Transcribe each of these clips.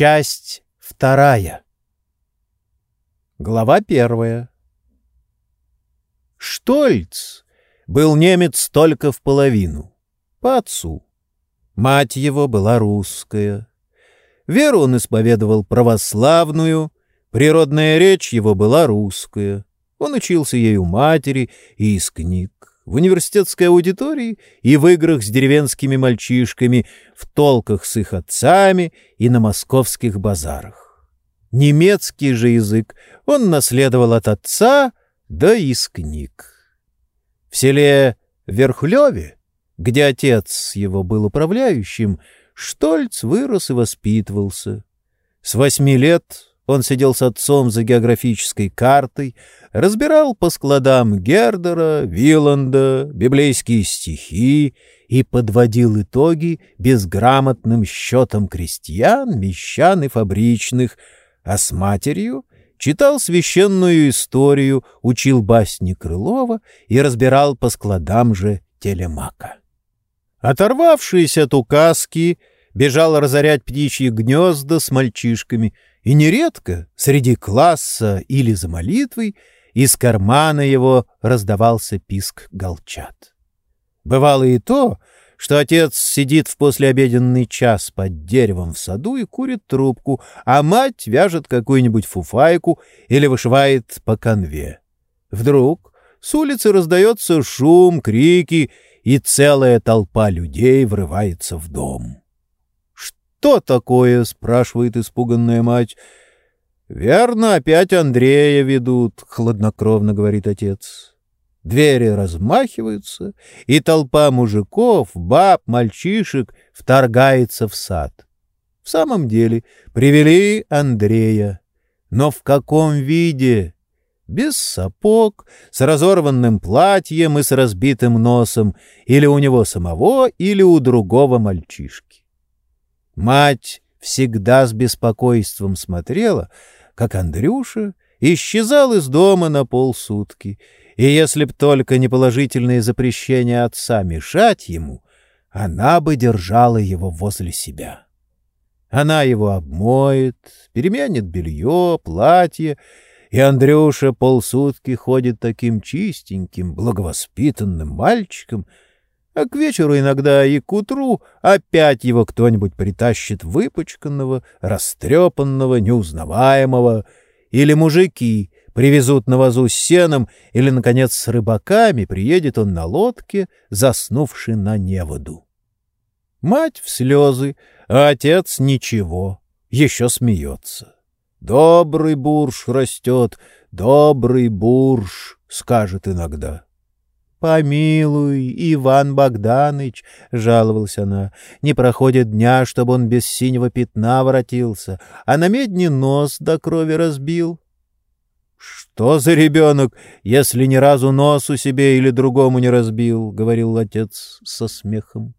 Часть вторая. Глава первая. Штольц был немец только в половину, по отцу. Мать его была русская. Веру он исповедовал православную, природная речь его была русская. Он учился у матери и из книг в университетской аудитории и в играх с деревенскими мальчишками, в толках с их отцами и на московских базарах. Немецкий же язык он наследовал от отца, да из книг. В селе Верхлеве, где отец его был управляющим, Штольц вырос и воспитывался. С восьми лет он сидел с отцом за географической картой, разбирал по складам Гердера, Виланда, библейские стихи и подводил итоги безграмотным счетом крестьян, мещан и фабричных, а с матерью читал священную историю, учил басни Крылова и разбирал по складам же телемака. Оторвавшись от указки, бежал разорять птичьи гнезда с мальчишками — и нередко среди класса или за молитвой из кармана его раздавался писк голчат. Бывало и то, что отец сидит в послеобеденный час под деревом в саду и курит трубку, а мать вяжет какую-нибудь фуфайку или вышивает по конве. Вдруг с улицы раздается шум, крики, и целая толпа людей врывается в дом что такое?» — спрашивает испуганная мать. «Верно, опять Андрея ведут», — хладнокровно говорит отец. Двери размахиваются, и толпа мужиков, баб, мальчишек вторгается в сад. В самом деле привели Андрея. Но в каком виде? Без сапог, с разорванным платьем и с разбитым носом, или у него самого, или у другого мальчишки. Мать всегда с беспокойством смотрела, как Андрюша исчезал из дома на полсутки, и если б только не положительное запрещение отца мешать ему, она бы держала его возле себя. Она его обмоет, переменит белье, платье, и Андрюша полсутки ходит таким чистеньким, благовоспитанным мальчиком — а к вечеру иногда и к утру опять его кто-нибудь притащит выпачканного, растрепанного, неузнаваемого, или мужики привезут на вазу с сеном, или, наконец, с рыбаками приедет он на лодке, заснувший на неводу. Мать в слезы, а отец ничего, еще смеется. «Добрый бурж растет, добрый бурж», — скажет иногда. «Помилуй, Иван Богданыч!» — жаловалась она. «Не проходит дня, чтобы он без синего пятна воротился, а на медне нос до крови разбил». «Что за ребенок, если ни разу носу себе или другому не разбил?» — говорил отец со смехом.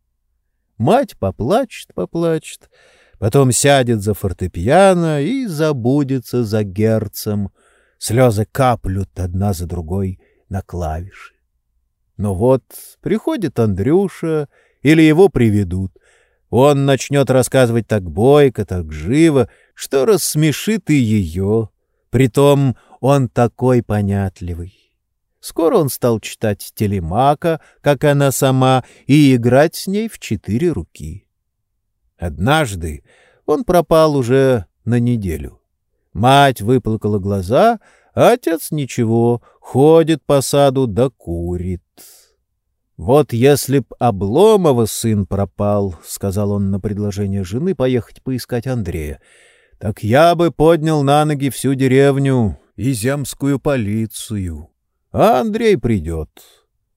Мать поплачет, поплачет, потом сядет за фортепиано и забудется за герцем. Слезы каплют одна за другой на клавиши. Но вот приходит Андрюша или его приведут. Он начнет рассказывать так бойко, так живо, что рассмешит и ее. Притом он такой понятливый. Скоро он стал читать телемака, как она сама, и играть с ней в четыре руки. Однажды он пропал уже на неделю. Мать выплакала глаза, а отец ничего, ходит по саду да курит. «Вот если б Обломова сын пропал, — сказал он на предложение жены поехать поискать Андрея, — так я бы поднял на ноги всю деревню и земскую полицию. А Андрей придет.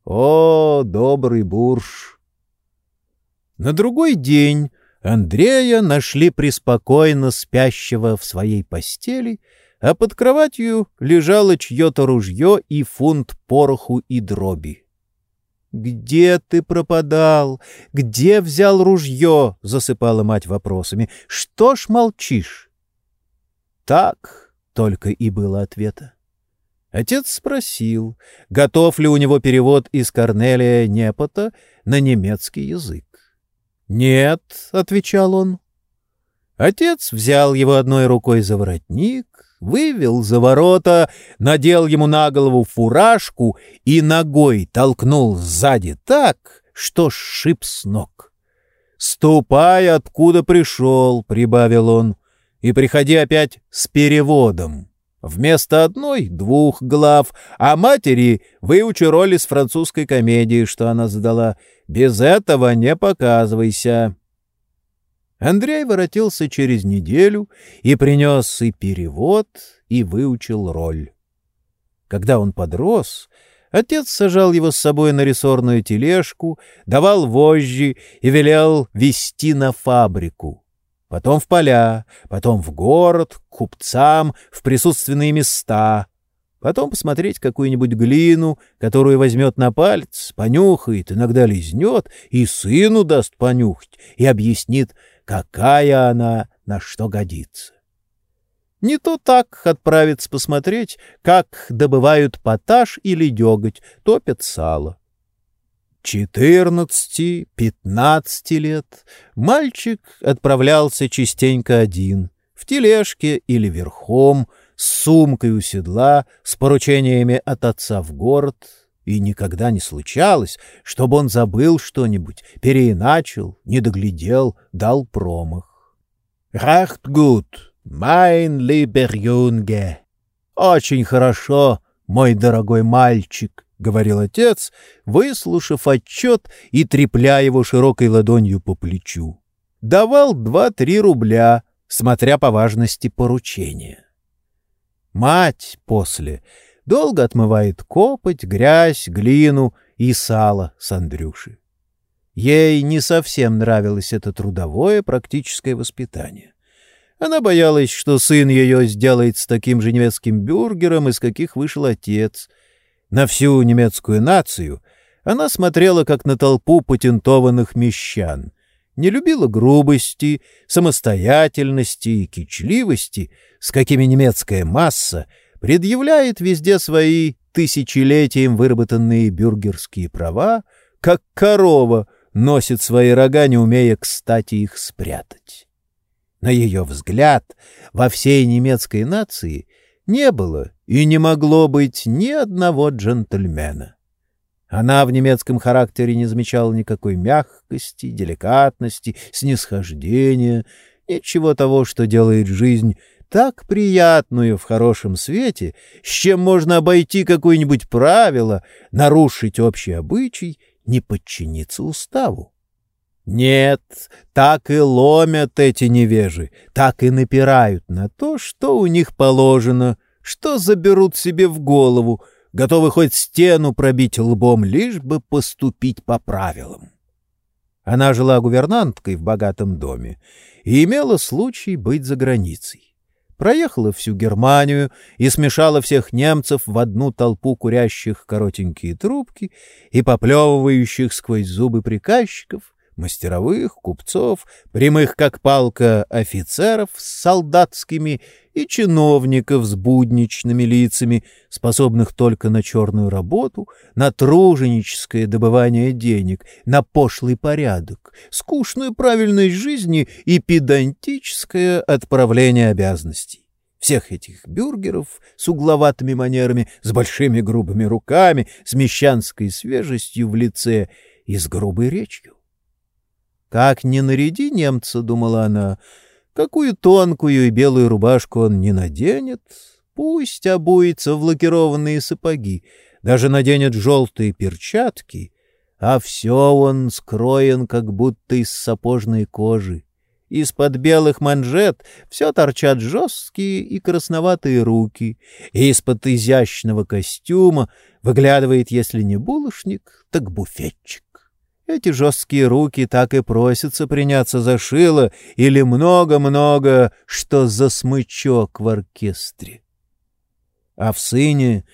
О, добрый бурж!» На другой день Андрея нашли преспокойно спящего в своей постели, а под кроватью лежало чье-то ружье и фунт пороху и дроби. «Где ты пропадал? Где взял ружье?» — засыпала мать вопросами. «Что ж молчишь?» «Так», — только и было ответа. Отец спросил, готов ли у него перевод из Корнелия Непота на немецкий язык. «Нет», — отвечал он. Отец взял его одной рукой за воротник, вывел за ворота, надел ему на голову фуражку и ногой толкнул сзади так, что сшиб с ног. «Ступай, откуда пришел», — прибавил он, — «и приходи опять с переводом. Вместо одной — двух глав, а матери выучи роль из французской комедии, что она задала. Без этого не показывайся». Андрей воротился через неделю и принес и перевод, и выучил роль. Когда он подрос, отец сажал его с собой на рессорную тележку, давал вожжи и велел везти на фабрику. Потом в поля, потом в город, к купцам, в присутственные места — потом посмотреть какую-нибудь глину, которую возьмет на палец, понюхает, иногда лизнет, и сыну даст понюхать, и объяснит, какая она на что годится. Не то так отправиться посмотреть, как добывают поташ или деготь, топят сало. Четырнадцати-пятнадцати лет мальчик отправлялся частенько один, в тележке или верхом, с сумкой у седла, с поручениями от отца в город — и никогда не случалось, чтобы он забыл что-нибудь, переиначил, не доглядел, дал промах. «Recht gut, mein lieber Junge!» «Очень хорошо, мой дорогой мальчик!» — говорил отец, выслушав отчет и трепля его широкой ладонью по плечу. Давал два-три рубля, смотря по важности поручения. Мать после долго отмывает копоть, грязь, глину и сало с Андрюши. Ей не совсем нравилось это трудовое практическое воспитание. Она боялась, что сын ее сделает с таким же немецким бюргером, из каких вышел отец. На всю немецкую нацию она смотрела, как на толпу патентованных мещан. Не любила грубости, самостоятельности и кичливости, с какими немецкая масса — предъявляет везде свои тысячелетием выработанные бюргерские права, как корова носит свои рога, не умея, кстати, их спрятать. На ее взгляд, во всей немецкой нации не было и не могло быть ни одного джентльмена. Она в немецком характере не замечала никакой мягкости, деликатности, снисхождения, ничего того, что делает жизнь так приятную в хорошем свете, с чем можно обойти какое-нибудь правило, нарушить общий обычай, не подчиниться уставу. Нет, так и ломят эти невежи, так и напирают на то, что у них положено, что заберут себе в голову, готовы хоть стену пробить лбом, лишь бы поступить по правилам. Она жила гувернанткой в богатом доме и имела случай быть за границей проехала всю Германию и смешала всех немцев в одну толпу курящих коротенькие трубки и поплевывающих сквозь зубы приказчиков, мастеровых, купцов, прямых как палка офицеров с солдатскими и чиновников с будничными лицами, способных только на черную работу, на труженическое добывание денег, на пошлый порядок, скучную правильность жизни и педантическое отправление обязанностей всех этих бюргеров с угловатыми манерами, с большими грубыми руками, с мещанской свежестью в лице и с грубой речью. Как не наряди немца, — думала она, — какую тонкую и белую рубашку он не наденет, пусть обуется в лакированные сапоги, даже наденет желтые перчатки, а все он скроен как будто из сапожной кожи. Из-под белых манжет все торчат жесткие и красноватые руки, и из-под изящного костюма выглядывает, если не булочник, так буфетчик. Эти жесткие руки так и просятся приняться за шило или много-много, что за смычок в оркестре. А в сыне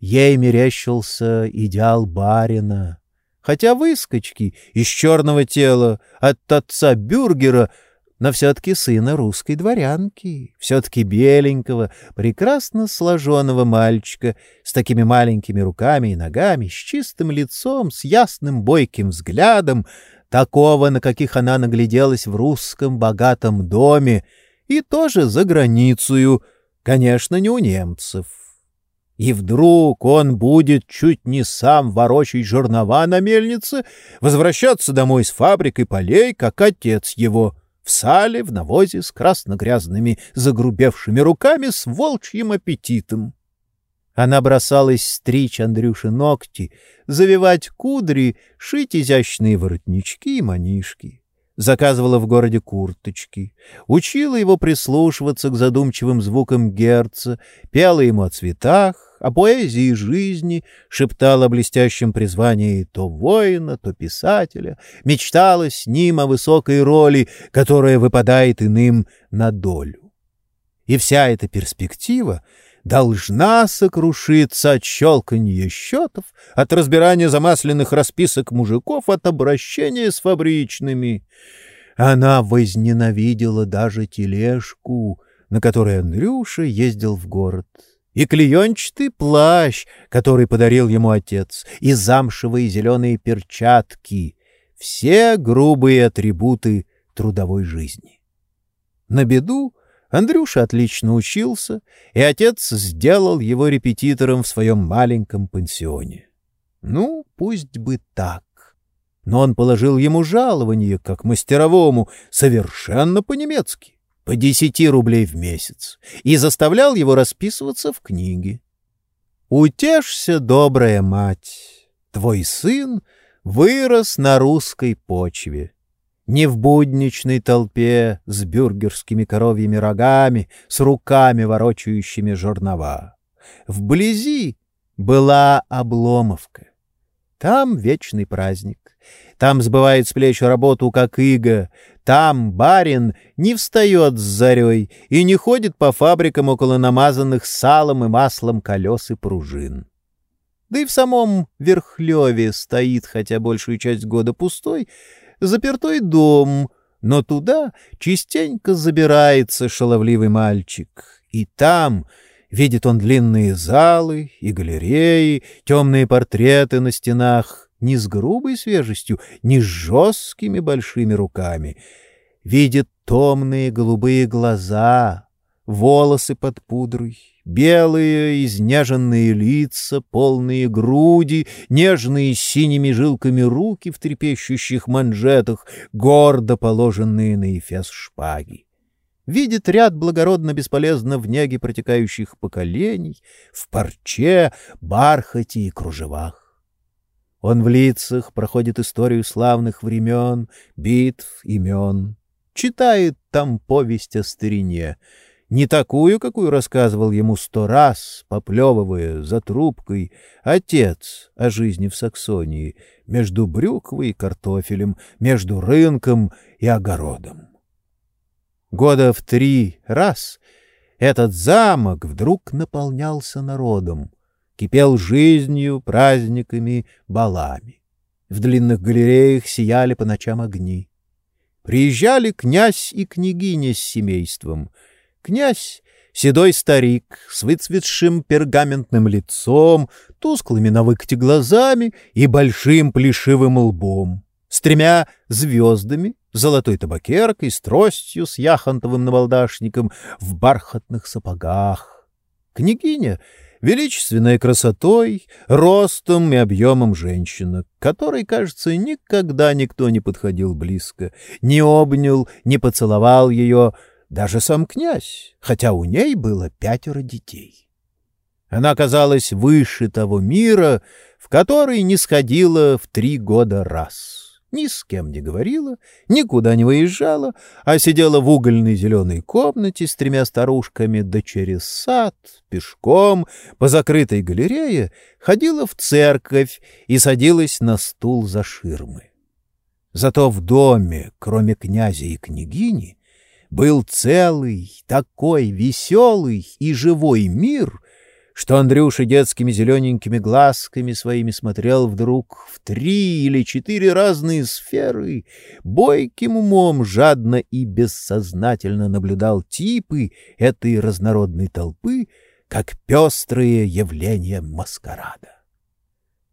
ей мерещился идеал барина. Хотя выскочки из черного тела от отца Бюргера — но все-таки сына русской дворянки, все-таки беленького, прекрасно сложенного мальчика с такими маленькими руками и ногами, с чистым лицом, с ясным бойким взглядом, такого, на каких она нагляделась в русском богатом доме, и тоже за границу, конечно, не у немцев. И вдруг он будет чуть не сам ворочать жернова на мельнице, возвращаться домой с фабрикой полей, как отец его, в сале, в навозе, с красно-грязными загрубевшими руками, с волчьим аппетитом. Она бросалась стричь Андрюше ногти, завивать кудри, шить изящные воротнички и манишки. Заказывала в городе курточки, учила его прислушиваться к задумчивым звукам герца, пела ему о цветах, о поэзии жизни, шептала о блестящем призвании то воина, то писателя, мечтала с ним о высокой роли, которая выпадает иным на долю. И вся эта перспектива — должна сокрушиться от щелканья счетов, от разбирания замасленных расписок мужиков, от обращения с фабричными. Она возненавидела даже тележку, на которой Андрюша ездил в город, и клеенчатый плащ, который подарил ему отец, и замшевые зеленые перчатки — все грубые атрибуты трудовой жизни. На беду Андрюша отлично учился, и отец сделал его репетитором в своем маленьком пансионе. Ну, пусть бы так. Но он положил ему жалование, как мастеровому, совершенно по-немецки, по десяти рублей в месяц, и заставлял его расписываться в книге. «Утешься, добрая мать, твой сын вырос на русской почве» не в будничной толпе с бюргерскими коровьими рогами, с руками, ворочающими жернова. Вблизи была обломовка. Там вечный праздник. Там сбывает с плеч работу, как иго. Там барин не встает с зарей и не ходит по фабрикам около намазанных салом и маслом колес и пружин. Да и в самом Верхлеве стоит, хотя большую часть года пустой, запертой дом, но туда частенько забирается шаловливый мальчик. И там видит он длинные залы и галереи, темные портреты на стенах, не с грубой свежестью, не с жесткими большими руками. Видит томные голубые глаза, волосы под пудрой, белые изнеженные лица, полные груди, нежные синими жилками руки в трепещущих манжетах, гордо положенные на эфес шпаги. Видит ряд благородно бесполезно в неге протекающих поколений, в парче, бархате и кружевах. Он в лицах проходит историю славных времен, битв, имен, читает там повесть о старине — не такую, какую рассказывал ему сто раз, поплевывая за трубкой, отец о жизни в Саксонии, между брюквой и картофелем, между рынком и огородом. Года в три раз этот замок вдруг наполнялся народом, кипел жизнью, праздниками, балами. В длинных галереях сияли по ночам огни. Приезжали князь и княгиня с семейством — Князь, седой старик, с выцветшим пергаментным лицом, тусклыми на выкате глазами и большим плешивым лбом, с тремя звездами, золотой табакеркой, с тростью с яхонтовым набалдашником, в бархатных сапогах. Княгиня — величественной красотой, ростом и объемом женщина, которой, кажется, никогда никто не подходил близко, не обнял, не поцеловал ее, даже сам князь, хотя у ней было пятеро детей. Она казалась выше того мира, в который не сходила в три года раз. Ни с кем не говорила, никуда не выезжала, а сидела в угольной зеленой комнате с тремя старушками, да через сад, пешком, по закрытой галерее, ходила в церковь и садилась на стул за ширмы. Зато в доме, кроме князя и княгини, был целый, такой веселый и живой мир, что Андрюша детскими зелененькими глазками своими смотрел вдруг в три или четыре разные сферы, бойким умом жадно и бессознательно наблюдал типы этой разнородной толпы, как пестрые явления маскарада.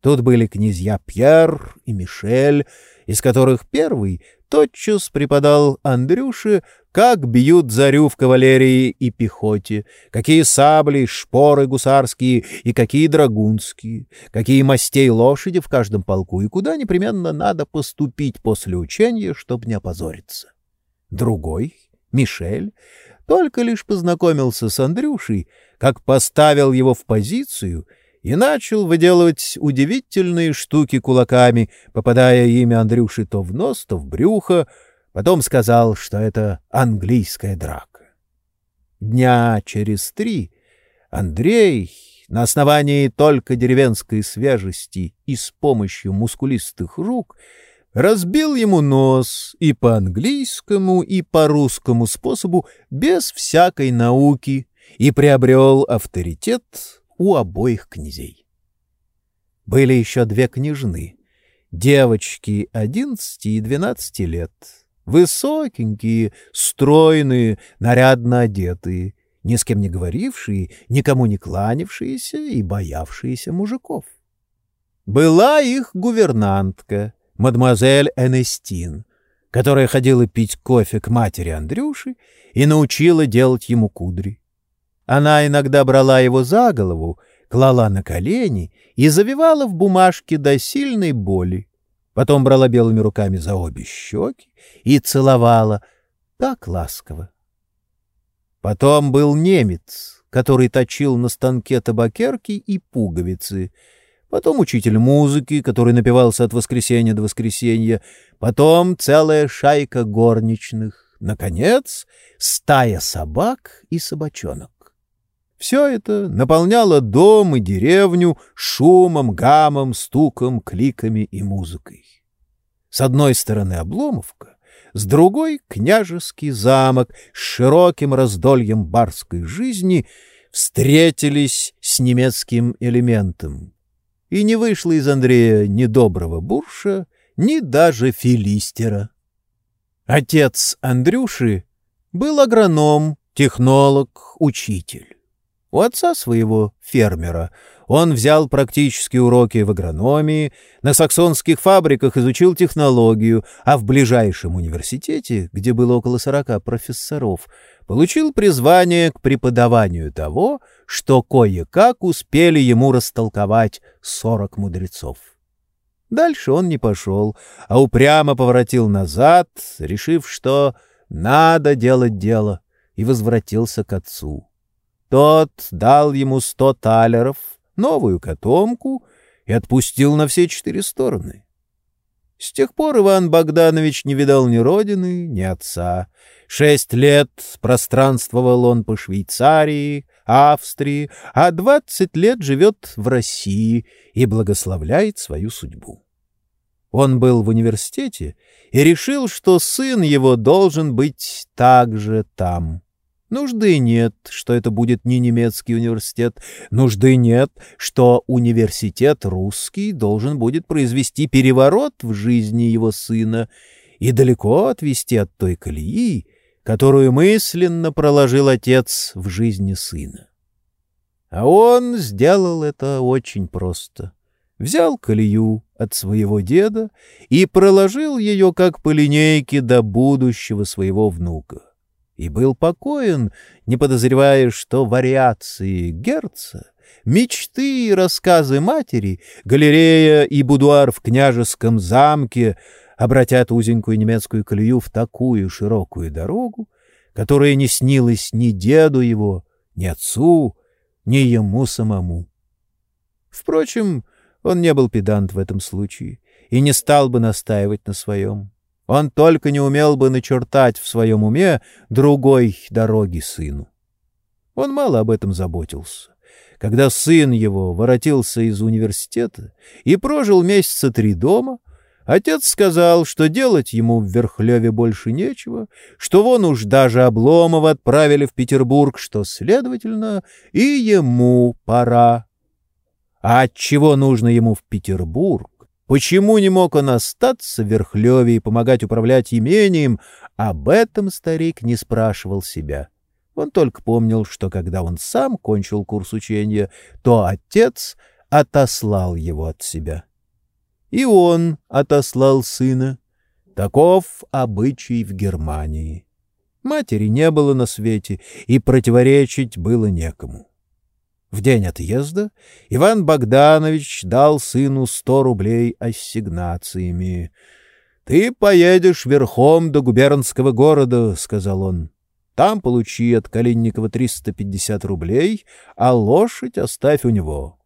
Тут были князья Пьер и Мишель, из которых первый тотчас преподал Андрюше, как бьют зарю в кавалерии и пехоте, какие сабли, шпоры гусарские и какие драгунские, какие мастей лошади в каждом полку и куда непременно надо поступить после учения, чтобы не опозориться. Другой, Мишель, только лишь познакомился с Андрюшей, как поставил его в позицию — и начал выделывать удивительные штуки кулаками, попадая ими Андрюше то в нос, то в брюхо, потом сказал, что это английская драка. Дня через три Андрей на основании только деревенской свежести и с помощью мускулистых рук разбил ему нос и по английскому, и по русскому способу без всякой науки и приобрел авторитет у обоих князей. Были еще две княжны, девочки одиннадцати и двенадцати лет, высокенькие, стройные, нарядно одетые, ни с кем не говорившие, никому не кланявшиеся и боявшиеся мужиков. Была их гувернантка, мадемуазель Энестин, которая ходила пить кофе к матери Андрюши и научила делать ему кудри. Она иногда брала его за голову, клала на колени и завивала в бумажке до сильной боли. Потом брала белыми руками за обе щеки и целовала так ласково. Потом был немец, который точил на станке табакерки и пуговицы. Потом учитель музыки, который напивался от воскресенья до воскресенья. Потом целая шайка горничных. Наконец, стая собак и собачонок. Все это наполняло дом и деревню шумом, гамом, стуком, кликами и музыкой. С одной стороны Обломовка, с другой — княжеский замок с широким раздольем барской жизни встретились с немецким элементом. И не вышло из Андрея ни доброго бурша, ни даже филистера. Отец Андрюши был агроном, технолог, учитель. У отца своего, фермера, он взял практические уроки в агрономии, на саксонских фабриках изучил технологию, а в ближайшем университете, где было около сорока профессоров, получил призвание к преподаванию того, что кое-как успели ему растолковать сорок мудрецов. Дальше он не пошел, а упрямо поворотил назад, решив, что надо делать дело, и возвратился к отцу. Тот дал ему сто талеров, новую котомку и отпустил на все четыре стороны. С тех пор Иван Богданович не видал ни родины, ни отца. Шесть лет пространствовал он по Швейцарии, Австрии, а двадцать лет живет в России и благословляет свою судьбу. Он был в университете и решил, что сын его должен быть также там. Нужды нет, что это будет не немецкий университет. Нужды нет, что университет русский должен будет произвести переворот в жизни его сына и далеко отвести от той колеи, которую мысленно проложил отец в жизни сына. А он сделал это очень просто. Взял колею от своего деда и проложил ее как по линейке до будущего своего внука и был покоен, не подозревая, что вариации Герца, мечты и рассказы матери, галерея и будуар в княжеском замке обратят узенькую немецкую колею в такую широкую дорогу, которая не снилась ни деду его, ни отцу, ни ему самому. Впрочем, он не был педант в этом случае и не стал бы настаивать на своем. Он только не умел бы начертать в своем уме другой дороги сыну. Он мало об этом заботился. Когда сын его воротился из университета и прожил месяца три дома, отец сказал, что делать ему в Верхлеве больше нечего, что вон уж даже Обломова отправили в Петербург, что, следовательно, и ему пора. А чего нужно ему в Петербург? Почему не мог он остаться в Верхлеве и помогать управлять имением, об этом старик не спрашивал себя. Он только помнил, что когда он сам кончил курс учения, то отец отослал его от себя. И он отослал сына. Таков обычай в Германии. Матери не было на свете, и противоречить было некому. В день отъезда Иван Богданович дал сыну сто рублей ассигнациями. — Ты поедешь верхом до губернского города, — сказал он. — Там получи от Калинникова 350 рублей, а лошадь оставь у него.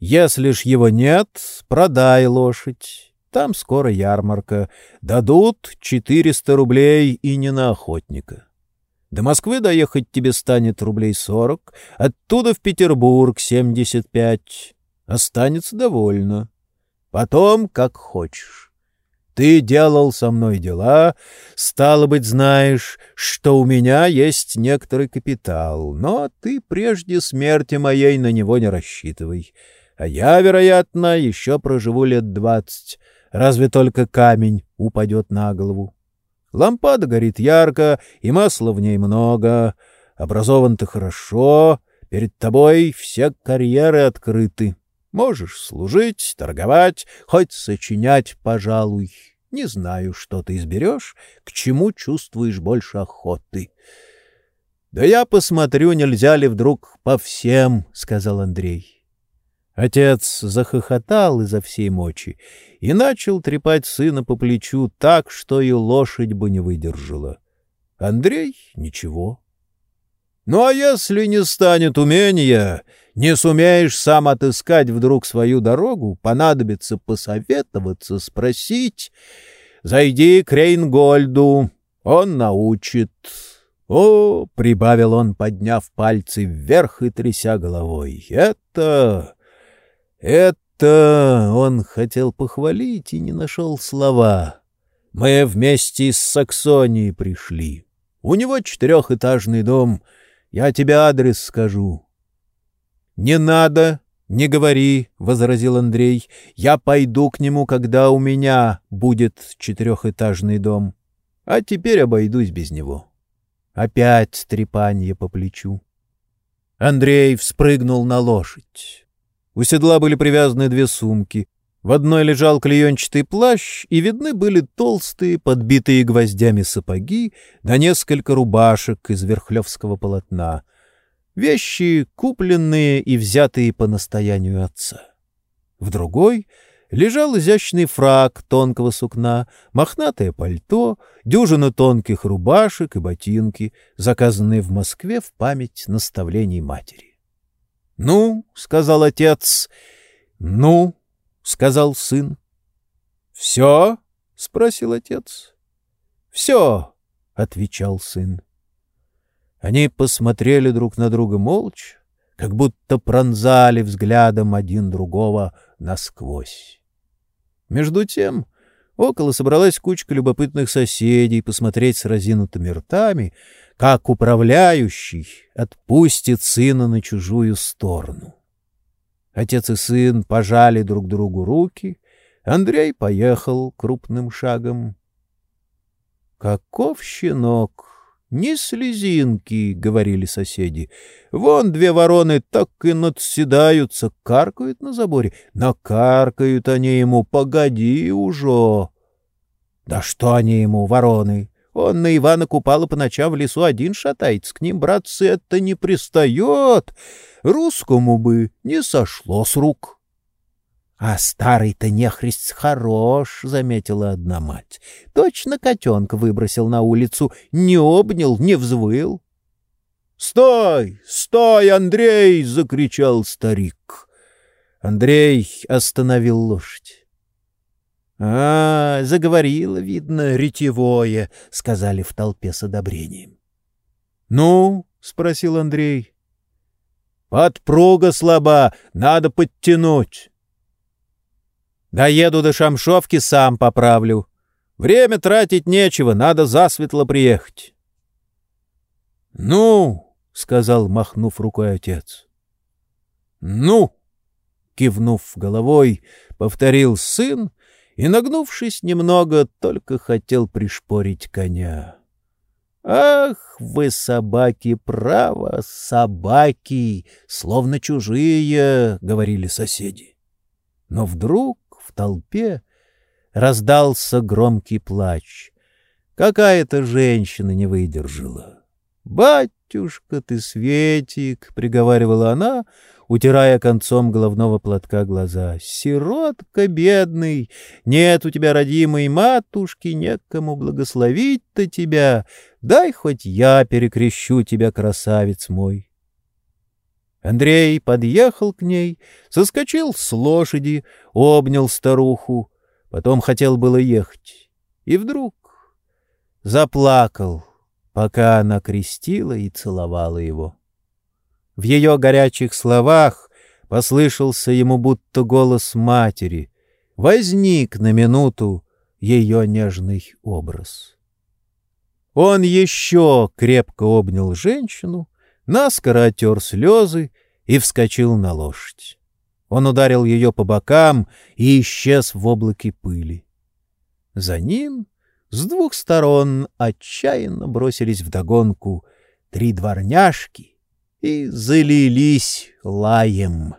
Если ж его нет, продай лошадь. Там скоро ярмарка. Дадут 400 рублей и не на охотника. До Москвы доехать тебе станет рублей сорок, оттуда в Петербург семьдесят пять. Останется довольно. Потом, как хочешь. Ты делал со мной дела, стало быть, знаешь, что у меня есть некоторый капитал, но ты прежде смерти моей на него не рассчитывай. А я, вероятно, еще проживу лет двадцать, разве только камень упадет на голову. Лампада горит ярко, и масла в ней много. Образован ты хорошо, перед тобой все карьеры открыты. Можешь служить, торговать, хоть сочинять, пожалуй. Не знаю, что ты изберешь, к чему чувствуешь больше охоты. — Да я посмотрю, нельзя ли вдруг по всем, — сказал Андрей. Отец захохотал изо всей мочи и начал трепать сына по плечу так, что и лошадь бы не выдержала. Андрей — ничего. Ну а если не станет умения, не сумеешь сам отыскать вдруг свою дорогу, понадобится посоветоваться, спросить, зайди к Рейнгольду, он научит. О, — прибавил он, подняв пальцы вверх и тряся головой, — это... Это он хотел похвалить и не нашел слова. Мы вместе из Саксонии пришли. У него четырехэтажный дом. Я тебе адрес скажу. — Не надо, не говори, — возразил Андрей. — Я пойду к нему, когда у меня будет четырехэтажный дом. А теперь обойдусь без него. Опять трепанье по плечу. Андрей вспрыгнул на лошадь. У седла были привязаны две сумки. В одной лежал клеенчатый плащ, и видны были толстые, подбитые гвоздями сапоги, да несколько рубашек из верхлевского полотна. Вещи, купленные и взятые по настоянию отца. В другой лежал изящный фраг тонкого сукна, мохнатое пальто, дюжина тонких рубашек и ботинки, заказанные в Москве в память наставлений матери. — Ну, — сказал отец. — Ну, — сказал сын. — Все? — спросил отец. — Все, — отвечал сын. Они посмотрели друг на друга молча, как будто пронзали взглядом один другого насквозь. Между тем около собралась кучка любопытных соседей посмотреть с разинутыми ртами, как управляющий отпустит сына на чужую сторону. Отец и сын пожали друг другу руки, Андрей поехал крупным шагом. «Каков щенок! Ни слезинки!» — говорили соседи. «Вон две вороны так и надседаются, каркают на заборе. Накаркают они ему, погоди уже!» «Да что они ему, вороны! Он на Ивана Купала по ночам в лесу один шатается. К ним, братцы, это не пристает. Русскому бы не сошло с рук. — А старый-то нехрист хорош, — заметила одна мать. Точно котенка выбросил на улицу, не обнял, не взвыл. — Стой! Стой, Андрей! — закричал старик. Андрей остановил лошадь. «А, заговорила, видно, ретевое», — сказали в толпе с одобрением. «Ну?» — спросил Андрей. «Подпруга слаба, надо подтянуть». «Доеду до Шамшовки, сам поправлю. Время тратить нечего, надо засветло приехать». «Ну?» — сказал, махнув рукой отец. «Ну?» — кивнув головой, повторил сын и, нагнувшись немного, только хотел пришпорить коня. «Ах вы, собаки, право, собаки, словно чужие!» — говорили соседи. Но вдруг в толпе раздался громкий плач. Какая-то женщина не выдержала. «Батюшка ты, Светик!» — приговаривала она, утирая концом головного платка глаза. «Сиротка бедный! Нет у тебя родимой матушки, некому благословить-то тебя! Дай хоть я перекрещу тебя, красавец мой!» Андрей подъехал к ней, соскочил с лошади, обнял старуху, потом хотел было ехать. И вдруг заплакал, пока она крестила и целовала его. В ее горячих словах послышался ему будто голос матери. Возник на минуту ее нежный образ. Он еще крепко обнял женщину, наскоро оттер слезы и вскочил на лошадь. Он ударил ее по бокам и исчез в облаке пыли. За ним с двух сторон отчаянно бросились вдогонку три дворняжки — и залились лаем.